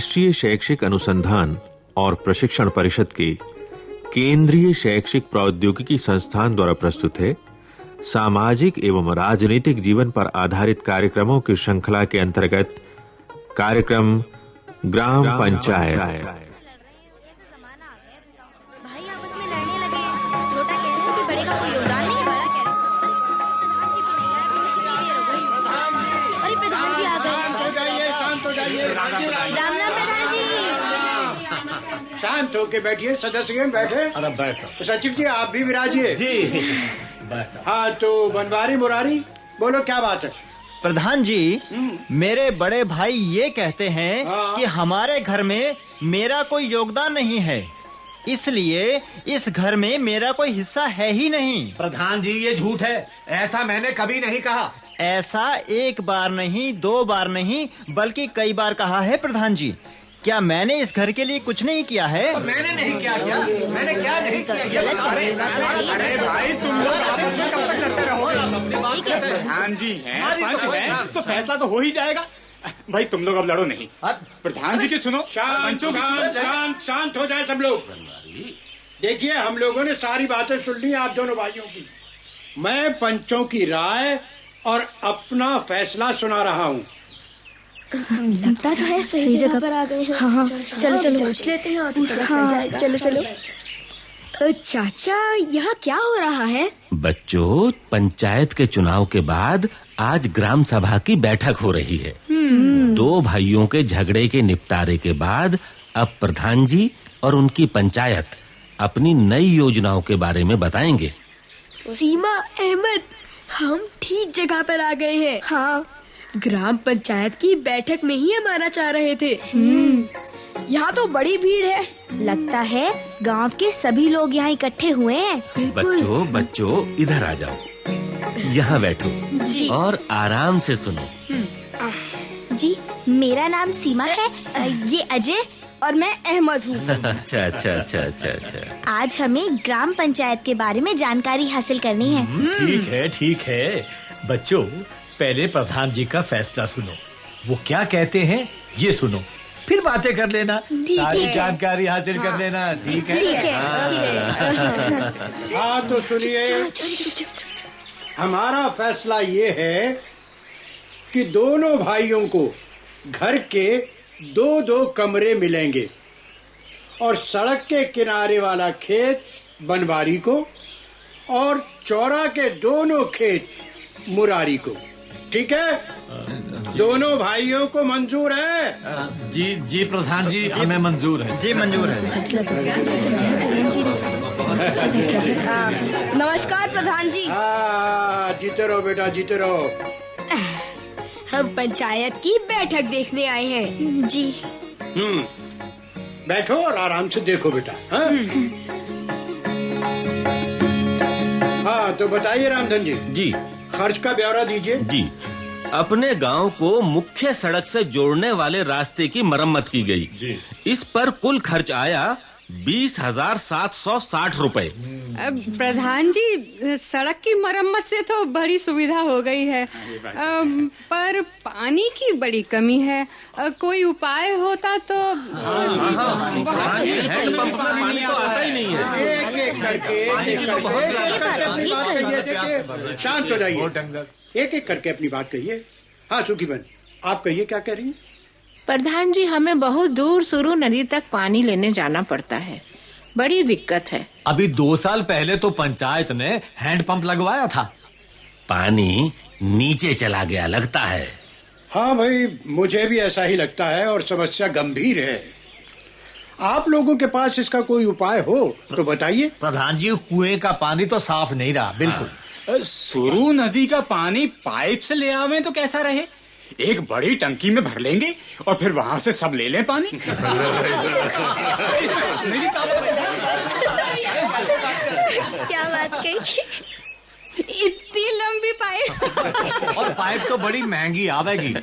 राष्ट्रीय शैक्षिक अनुसंधान और प्रशिक्षण परिषद के केंद्रीय शैक्षिक प्रौद्योगिकी संस्थान द्वारा प्रस्तुत है। सामाजिक एवं राजनीतिक जीवन पर आधारित कार्यक्रमों की श्रृंखला के अंतर्गत कार्यक्रम ग्राम पंचायत। भाई आपस में लड़ने लगे छोटा कह रहा कि बड़े का कोई योगदान नहीं बड़ा कह रहा प्रधान जी बोले यार बोले गई अरे प्रधान जी आ गए शांत हो जाइए शांत हो जाइए राम राम प्रधान जी शांत होके बैठिए सदस्यगण बैठे। अरे बैठो। सचिव जी आप भी विराजिए। जी। बैठो। हाँ तो बनवारी मुरारी बोलो क्या बात है? प्रधान जी मेरे बड़े भाई ये कहते हैं हाँ। कि हमारे घर में मेरा कोई योगदान नहीं है। इसलिए इस घर में मेरा कोई हिस्सा है ही नहीं। प्रधान जी ये झूठ है। ऐसा मैंने कभी नहीं कहा। ऐसा एक बार नहीं दो बार नहीं बल्कि कई बार कहा है प्रधान जी। क्या मैंने इस घर के लिए कुछ नहीं किया है? मैंने नहीं किया क्या? मैंने क्या नहीं किया? ये अरे, अरे भाई तुम लोग आपस में कब तक लड़ते रहोगे प्रधान जी हैं पंच हैं तो फैसला तो हो ही जाएगा। भाई तुम लोग अब लड़ो नहीं। प्रधान जी की सुनो। पंचों शांत शांत हो जाए सब लोग। देखिए हम लोगों ने सारी बातें सुन ली आप दोनों भाइयों की। मैं पंचों की राय और अपना फैसला सुना रहा हूँ। लगता तो है सही, जगह, पर आ गए हैं। हाँ हाँ। चलो चलो पूछ लेते हैं और पता चल जाएगा। चलो चलो। चाचा यहाँ क्या हो रहा है? बच्चों पंचायत के चुनाव के बाद आज ग्राम सभा की बैठक हो रही है। दो भाइयों के झगड़े के निपटारे के बाद अब प्रधान जी और उनकी पंचायत अपनी नई योजनाओं के बारे में बताएँगे। सीमा अहमद हम ठीक जगह पर आ गए हैं। हाँ। ग्राम पंचायत की बैठक में ही हम आना चाह रहे थे। यहाँ तो बड़ी भीड़ है। लगता है गाँव के सभी लोग यहाँ इकट्ठे हुए हैं। बच्चों बच्चों इधर आ जाओ। यहाँ बैठो जी। और आराम से सुनो। जी मेरा नाम सीमा है। ये अजय और मैं अहमद हूँ। अच्छा अच्छा अच्छा अच्छा अच्छा। आज हमें ग्राम पंचायत के बारे में जानकारी हासिल करनी है। ठीक है ठीक है। बच्चों पहले प्रधान जी का फैसला सुनो। वो क्या कहते हैं ये सुनो। फिर बातें कर लेना। सारी जानकारी हासिल कर लेना ठीक है? ठीक है हाँ। तो सुनिए। हमारा फैसला ये है कि दोनों भाइयों को घर के दो दो कमरे मिलेंगे और सड़क के किनारे वाला खेत बनवारी को और चौरा के दोनों खेत मुरारी को। ठीक है? दोनों भाइयों को मंजूर है। जी जी प्रधान जी हमें मंजूर है। जी मंजूर है। नमस्कार प्रधान जी। हाँ जीते रहो बेटा जीते रहो। हम पंचायत की बैठक देखने आए हैं। जी। हम्म बैठो और आराम से देखो बेटा हाँ? हाँ तो बताइए रामधन जी। जी। खर्च का ब्यौरा दीजिए। जी। अपने गाँव को मुख्य सड़क से जोड़ने वाले रास्ते की मरम्मत की गई। जी। इस पर कुल खर्च आया बीस हज़ार सात सौ साठ रूपए। अब प्रधान जी सड़क की मरम्मत से तो बड़ी सुविधा हो गई है पर पानी की बड़ी कमी है कोई उपाय होता तो हाँ, तो ही है शांत हो जाइए एक एक करके अपनी बात कहिए हाँ सुखी बन आप कहिए क्या कह रही हैं प्रधान जी हमें बहुत दूर सुरु नदी तक पानी लेने जाना पड़ता है बड़ी दिक्कत है। अभी दो साल पहले तो पंचायत ने हैंडपंप लगवाया था। पानी नीचे चला गया लगता है। हाँ भाई मुझे भी ऐसा ही लगता है और समस्या गंभीर है। आप लोगों के पास इसका कोई उपाय हो तो बताइए। प्रधान जी कुएँ का पानी तो साफ़ नहीं रहा बिल्कुल। सुरु नदी का पानी पाइप से ले आवे तो कैसा रहे? एक बड़ी टंकी में भर लेंगे और फिर वहाँ से सब ले लें पानी। क्या बात कही इतनी लंबी पाइप। और पाइप तो बड़ी महँगी आवेगी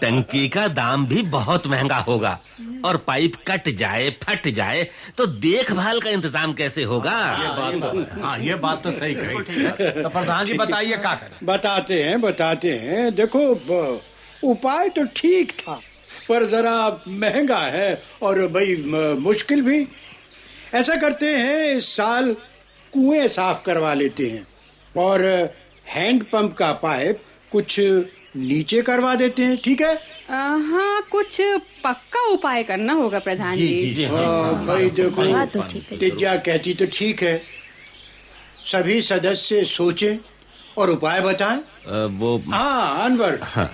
टंकी का दाम भी बहुत महँगा होगा और पाइप कट जाए फट जाए तो देखभाल का इंतज़ाम कैसे होगा? ये बात तो हाँ ये बात तो सही कही। तो प्रधान जी बताइए क्या करें? बताते हैं बताते हैं। देखो उपाय तो ठीक था पर जरा महँगा है और भाई मुश्किल भी। ऐसा करते हैं इस साल कुएँ साफ़ करवा लेते हैं और हैंड पंप का पाइप कुछ नीचे करवा देते हैं ठीक है? हाँ कुछ पक्का उपाय करना होगा प्रधान जी, जी, जी, हाँ, भाई देखो तिज्या कहती तो ठीक है। सभी सदस्य सोचें और उपाय बताएँ। वो हाँ अनवर हाँ,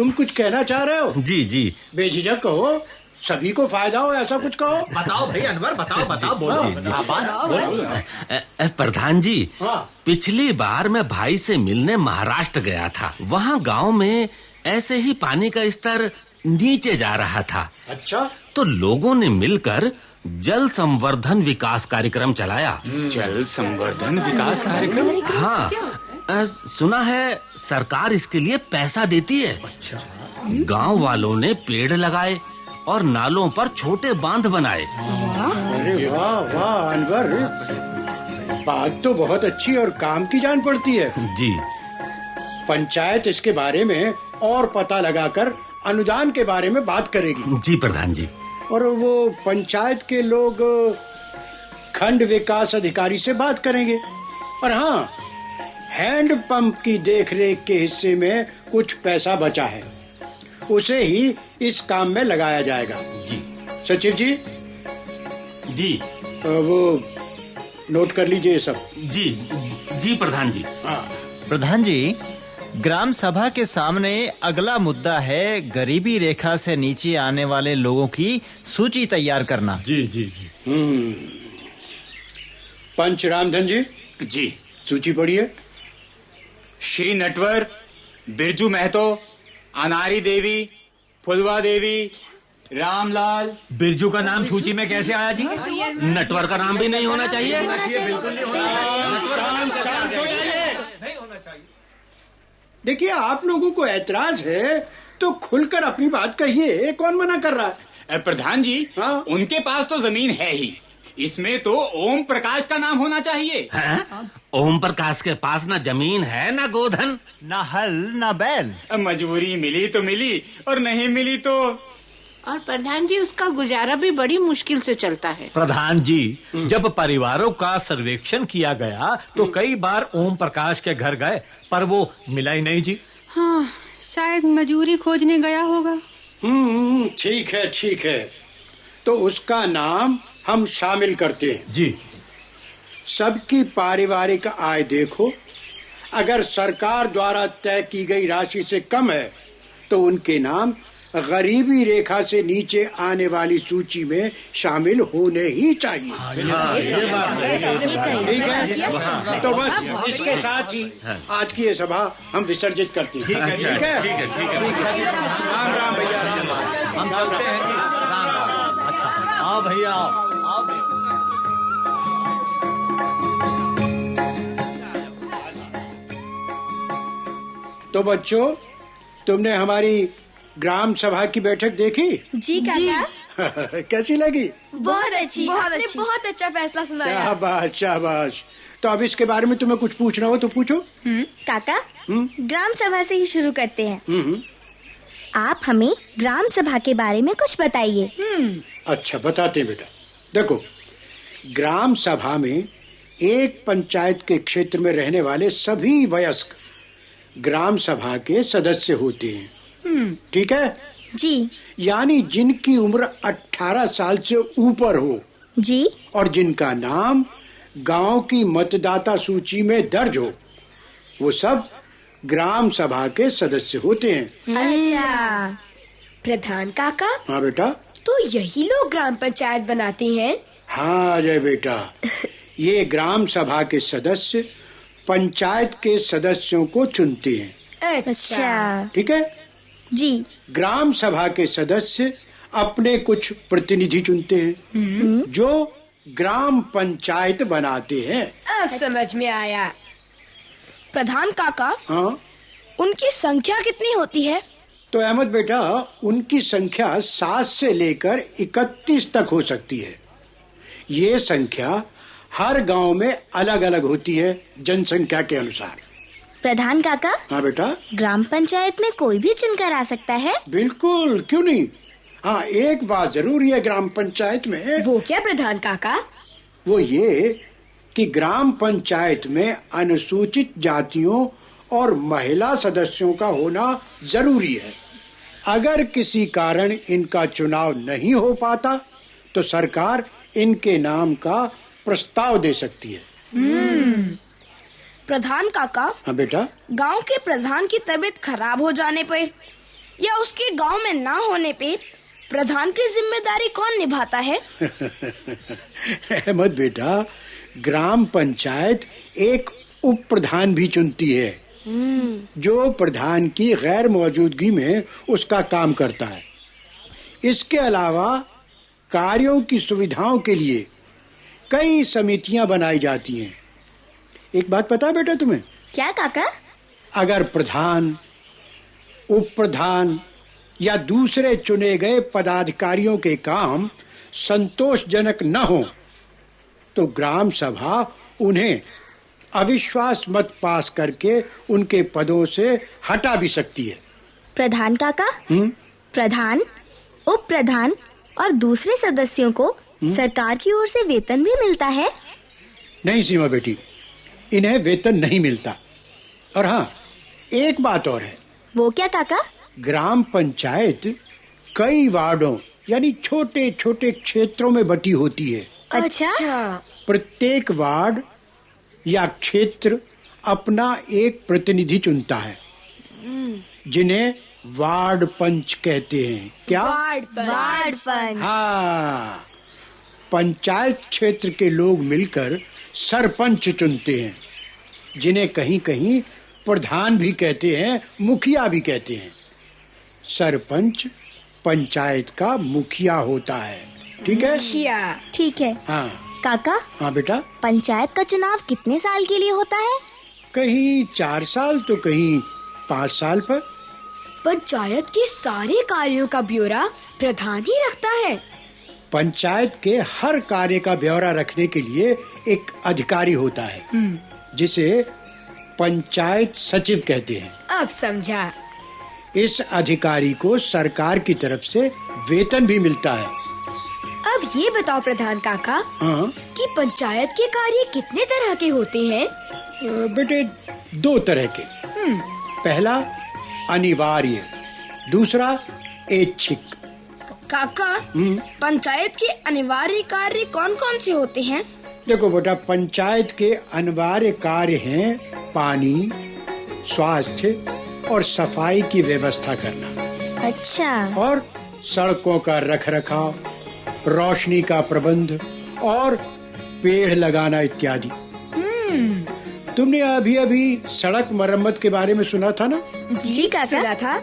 तुम कुछ कहना चाह रहे हो? जी जी। बेझिझक कहो। सभी को फ़ायदा हो ऐसा कुछ कहो। बताओ भाई अनवर बताओ बताओ हाँ, जी, जी। बोलो। अ, प्रधान जी हाँ। पिछली बार मैं भाई से मिलने महाराष्ट्र गया था। वहाँ गाँव में ऐसे ही पानी का स्तर नीचे जा रहा था। अच्छा। तो लोगों ने मिलकर जल संवर्धन विकास कार्यक्रम चलाया। जल संवर्धन विकास कार्यक्रम? हाँ। सुना है सरकार इसके लिए पैसा देती है। अच्छा। गाँव वालों ने पेड़ लगाए और नालों पर छोटे बाँध बनाए। अरे वाह वाह अनवर। बात तो बहुत अच्छी और काम की जान पड़ती है। जी। पंचायत इसके बारे में और पता लगाकर अनुदान के बारे में बात करेगी। जी प्रधान जी। और वो पंचायत के लोग खंड विकास अधिकारी से बात करेंगे। और हाँ हैंड पंप की देखरेख के हिस्से में कुछ पैसा बचा है। उसे ही इस काम में लगाया जाएगा। जी। सचिव जी? जी। वो नोट कर लीजिए सब। जी जी प्रधान जी। हाँ। प्रधान जी ग्राम सभा के सामने अगला मुद्दा है गरीबी रेखा से नीचे आने वाले लोगों की सूची तैयार करना। जी जी जी। हम्म। पंच रामधन जी? जी। सूची पढ़िए। श्री नटवर बिरजू महतो अनारी देवी फुलवा देवी रामलाल। बिरजू का नाम सूची में कैसे आया जी? नटवर का नाम भी नहीं होना चाहिए? देखिए आप लोगों को ऐतराज है तो खुलकर अपनी बात कहिए कौन मना कर रहा है? प्रधान जी हाँ? उनके पास तो ज़मीन है ही। इसमें तो ओम प्रकाश का नाम होना चाहिए। हैं? ओम प्रकाश के पास ना ज़मीन है ना गोधन। ना हल ना बैल। मजबूरी मिली तो मिली और नहीं मिली तो? और प्रधान जी उसका गुजारा भी बड़ी मुश्किल से चलता है। प्रधान जी जब परिवारों का सर्वेक्षण किया गया तो कई बार ओम प्रकाश के घर गए पर वो मिला ही नहीं जी। हाँ शायद मजूरी खोजने गया होगा। हम्म ठीक है ठीक है। तो उसका नाम हम शामिल करते हैं। जी। सबकी पारिवारिक आय देखो। अगर सरकार द्वारा तय की गई राशि से कम है तो उनके नाम गरीबी रेखा से नीचे आने वाली सूची में शामिल होने ही चाहिए। ठीक है। तो बस इसके साथ ही आज की ये सभा हम विसर्जित करते हैं। ठीक है ठीक है? ठीक है राम राम भैया राम राम। हम चलते हैं जी। राम राम। अच्छा। आओ भैया। तो बच्चों तुमने हमारी ग्राम सभा की बैठक देखी? जी काका। कैसी लगी? बहुत अच्छी। बहुत अच्छी। बहुत अच्छा फैसला सुनाया। शाबाश शाबाश। तो अब इसके बारे में तुम्हें कुछ पूछना हो तो पूछो। काका। हम्म। ग्राम सभा से ही शुरू करते हैं। हम्म आप हमें ग्राम सभा के बारे में कुछ बताइए। अच्छा बताते बेटा। देखो ग्राम सभा में एक पंचायत के क्षेत्र में रहने वाले सभी वयस्क ग्राम सभा के सदस्य होते हैं। ठीक है? जी। यानी जिनकी उम्र 18 साल से ऊपर हो। जी। और जिनका नाम गाँव की मतदाता सूची में दर्ज हो वो सब ग्राम सभा के सदस्य होते हैं। अच्छा। प्रधान काका हाँ बेटा। तो यही लोग ग्राम पंचायत बनाते हैं। हाँ अजय बेटा। ये ग्राम सभा के सदस्य पंचायत के सदस्यों को चुनते हैं। अच्छा। ठीक है? जी। ग्राम सभा के सदस्य अपने कुछ प्रतिनिधि चुनते हैं जो ग्राम पंचायत बनाते हैं। अब समझ में आया। प्रधान काका हाँ। उनकी संख्या कितनी होती है? तो अहमद बेटा उनकी संख्या सात से लेकर इकतीस तक हो सकती है। ये संख्या हर गाँव में अलग अलग होती है जनसंख्या के अनुसार। प्रधान काका हाँ बेटा? ग्राम पंचायत में कोई भी चुनकर आ सकता है? बिल्कुल क्यों नहीं? हाँ एक बात ज़रूरी है ग्राम पंचायत में वो क्या प्रधान काका? वो ये कि ग्राम पंचायत में अनुसूचित जातियों और महिला सदस्यों का होना ज़रूरी है। अगर किसी कारण इनका चुनाव नहीं हो पाता तो सरकार इनके नाम का प्रस्ताव दे सकती है। प्रधान काका हाँ बेटा? गाँव के प्रधान की तबीयत खराब हो जाने पर या उसके गाँव में ना होने पे प्रधान की ज़िम्मेदारी कौन निभाता है? अहमद बेटा ग्राम पंचायत एक उप प्रधान भी चुनती है। जो प्रधान की गैर मौजूदगी में उसका काम करता है। इसके अलावा कार्यों की सुविधाओं के लिए कई समितियाँ बनाई जाती हैं। एक बात पता है बेटा तुम्हें? क्या काका? अगर प्रधान उप प्रधान या दूसरे चुने गए पदाधिकारियों के काम संतोषजनक न हो तो ग्राम सभा उन्हें अविश्वास मत पास करके उनके पदों से हटा भी सकती है। प्रधान काका? हुँ? प्रधान उप प्रधान और दूसरे सदस्यों को हुँ? सरकार की ओर से वेतन भी मिलता है? नहीं सीमा बेटी इन्हें वेतन नहीं मिलता। और हाँ एक बात और है। वो क्या काका? ग्राम पंचायत कई वार्डों यानी छोटे छोटे क्षेत्रों में बटी होती है। अच्छा। प्रत्येक वार्ड या क्षेत्र अपना एक प्रतिनिधि चुनता है। जिन्हें वार्ड पंच कहते हैं। क्या? वार्ड पंच। हाँ। पंचायत क्षेत्र के लोग मिलकर सरपंच चुनते हैं जिन्हें कहीं कहीं प्रधान भी कहते हैं मुखिया भी कहते हैं। सरपंच पंचायत का मुखिया होता है। ठीक है? ठीक है। हाँ। काका हाँ बेटा। पंचायत का चुनाव कितने साल के लिए होता है? कहीं चार साल तो कहीं पाँच साल पर। पंचायत के सारे कार्यों का ब्यौरा प्रधान ही रखता है। पंचायत के हर कार्य का ब्यौरा रखने के लिए एक अधिकारी होता है जिसे पंचायत सचिव कहते हैं। अब समझा। इस अधिकारी को सरकार की तरफ़ से वेतन भी मिलता है। अब ये बताओ प्रधान काका हाँ? कि पंचायत के कार्य कितने तरह के होते हैं? बेटे दो तरह के। पहला अनिवार्य। दूसरा ऐच्छिक। काका हम्म, पंचायत के अनिवार्य कार्य कौन कौन से होते हैं? देखो बेटा पंचायत के अनिवार्य कार्य हैं पानी स्वास्थ्य और सफ़ाई की व्यवस्था करना। अच्छा। और सड़कों का रख रखाव रोशनी का प्रबंध और पेड़ लगाना इत्यादि। तुमने अभी अभी सड़क मरम्मत के बारे में सुना था ना? जी काका। सुना था।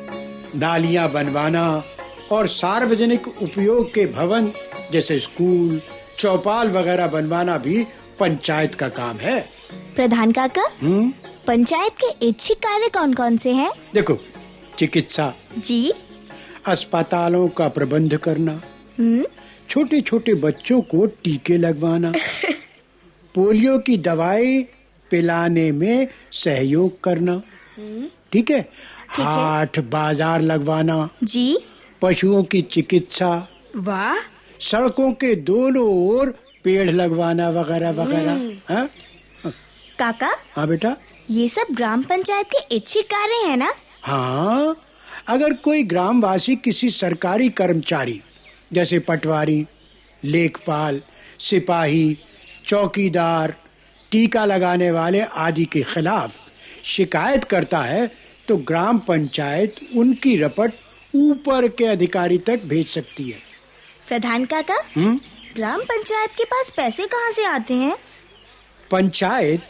नालियाँ बनवाना और सार्वजनिक उपयोग के भवन जैसे स्कूल चौपाल वगैरह बनवाना भी पंचायत का काम है। प्रधान काका हम्म? पंचायत के इच्छिक कार्य कौन कौन से हैं? देखो चिकित्सा जी। अस्पतालों का प्रबंध करना हम्म। छोटे छोटे बच्चों को टीके लगवाना। पोलियो की दवाई पिलाने में सहयोग करना। ठीक है? हाथ बाज़ार लगवाना। जी। पशुओं की चिकित्सा। वाह। सड़कों के दोनों ओर पेड़ लगवाना वगैरह वगैरह। हाँ? काका? हाँ बेटा? ये सब ग्राम पंचायत के इच्छिक कार्य है ना? हाँ। अगर कोई ग्रामवासी किसी सरकारी कर्मचारी जैसे पटवारी लेखपाल सिपाही चौकीदार टीका लगाने वाले आदि के खिलाफ शिकायत करता है तो ग्राम पंचायत उनकी रपट ऊपर के अधिकारी तक भेज सकती है। प्रधान काका हम्म? ग्राम पंचायत के पास पैसे कहाँ से आते हैं? पंचायत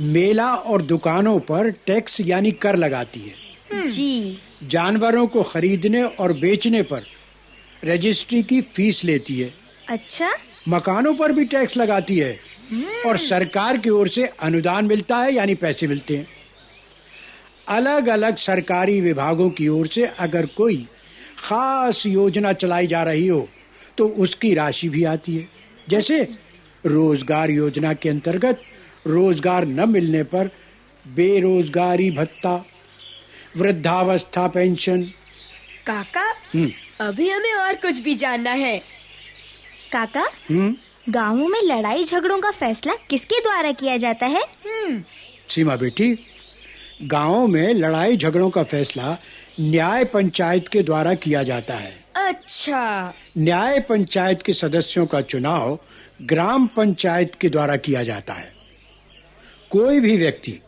मेला और दुकानों पर टैक्स यानी कर लगाती है। जी जानवरों को खरीदने और बेचने पर रजिस्ट्री की फ़ीस लेती है। अच्छा। मकानों पर भी टैक्स लगाती है। और सरकार की ओर से अनुदान मिलता है यानी पैसे मिलते हैं। अलग अलग सरकारी विभागों की ओर से अगर कोई खास योजना चलाई जा रही हो तो उसकी राशि भी आती है। जैसे रोज़गार योजना के अंतर्गत रोज़गार न मिलने पर बेरोजगारी भत्ता वृद्धावस्था पेंशन। काका हम्म, अभी हमें और कुछ भी जानना है। काका? हम्म? गाँवों में लड़ाई झगड़ों का फैसला किसके द्वारा किया जाता है? सीमा बेटी गाँवों में लड़ाई झगड़ों का फैसला न्याय पंचायत के द्वारा किया जाता है। अच्छा। न्याय पंचायत के सदस्यों का चुनाव ग्राम पंचायत के द्वारा किया जाता है। कोई भी व्यक्ति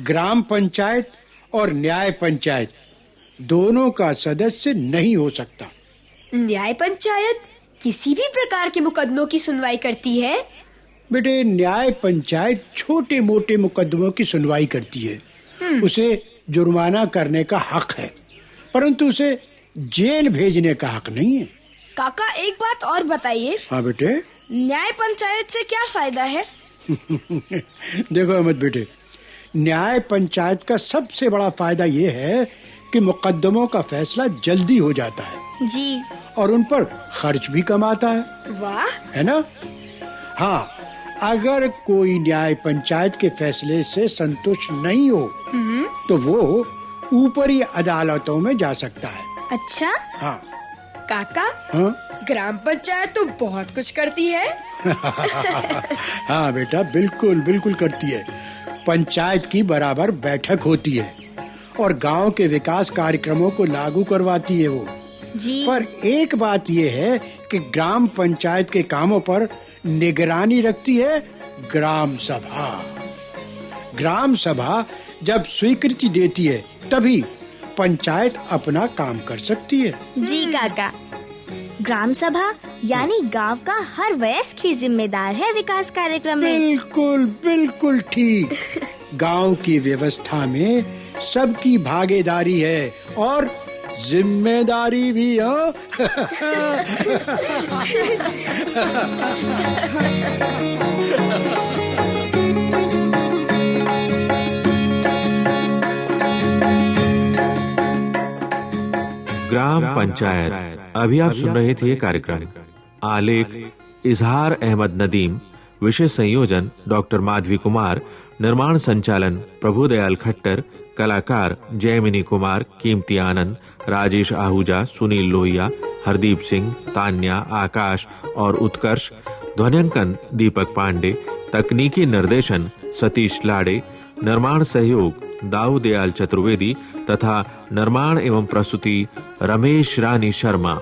ग्राम पंचायत और न्याय पंचायत दोनों का सदस्य नहीं हो सकता। न्याय पंचायत किसी भी प्रकार के मुकदमों की सुनवाई करती है? बेटे न्याय पंचायत छोटे मोटे मुकदमों की सुनवाई करती है। उसे जुर्माना करने का हक है परंतु उसे जेल भेजने का हक नहीं है। काका एक बात और बताइए। हाँ बेटे? न्याय पंचायत से क्या फ़ायदा है? देखो अहमद बेटे न्याय पंचायत का सबसे बड़ा फ़ायदा ये है कि मुकदमों का फैसला जल्दी हो जाता है। जी। और उन पर खर्च भी कम आता है। वाह। है ना? हाँ अगर कोई न्याय पंचायत के फैसले से संतुष्ट नहीं हो तो वो ऊपरी अदालतों में जा सकता है। अच्छा? हाँ। काका? हाँ? ग्राम पंचायत तो बहुत कुछ करती है। हाँ बेटा बिल्कुल बिल्कुल करती है। पंचायत की बराबर बैठक होती है। और गाँव के विकास कार्यक्रमों को लागू करवाती है वो। जी। पर एक बात ये है कि ग्राम पंचायत के कामों पर निगरानी रखती है ग्राम सभा। ग्राम सभा जब स्वीकृति देती है तभी पंचायत अपना काम कर सकती है। जी काका। ग्राम सभा यानी गाँव का हर वयस्क ही जिम्मेदार है विकास कार्यक्रम में। बिल्कुल बिल्कुल ठीक। गाँव की व्यवस्था में सबकी भागीदारी है और ज़िम्मेदारी भी हो? ग्राम पंचायत। अभी आप सुन रहे थे कार्यक्रम। आलेख इजहार अहमद नदीम। विषय संयोजन डॉक्टर माधवी कुमार, निर्माण संचालन प्रभुदयाल खट्टर, कलाकार जयमिनी कुमार, कीमती आनंद, राजेश आहूजा, सुनील लोहिया, हरदीप सिंह, तान्या, आकाश और उत्कर्ष ध्वनियांकन दीपक पांडे, तकनीकी निर्देशन सतीश लाड़े, निर्माण सहयोग दाऊ दयाल चतुर्वेदी तथा निर्माण एवं प्रस्तुति रमेश रानी शर्मा।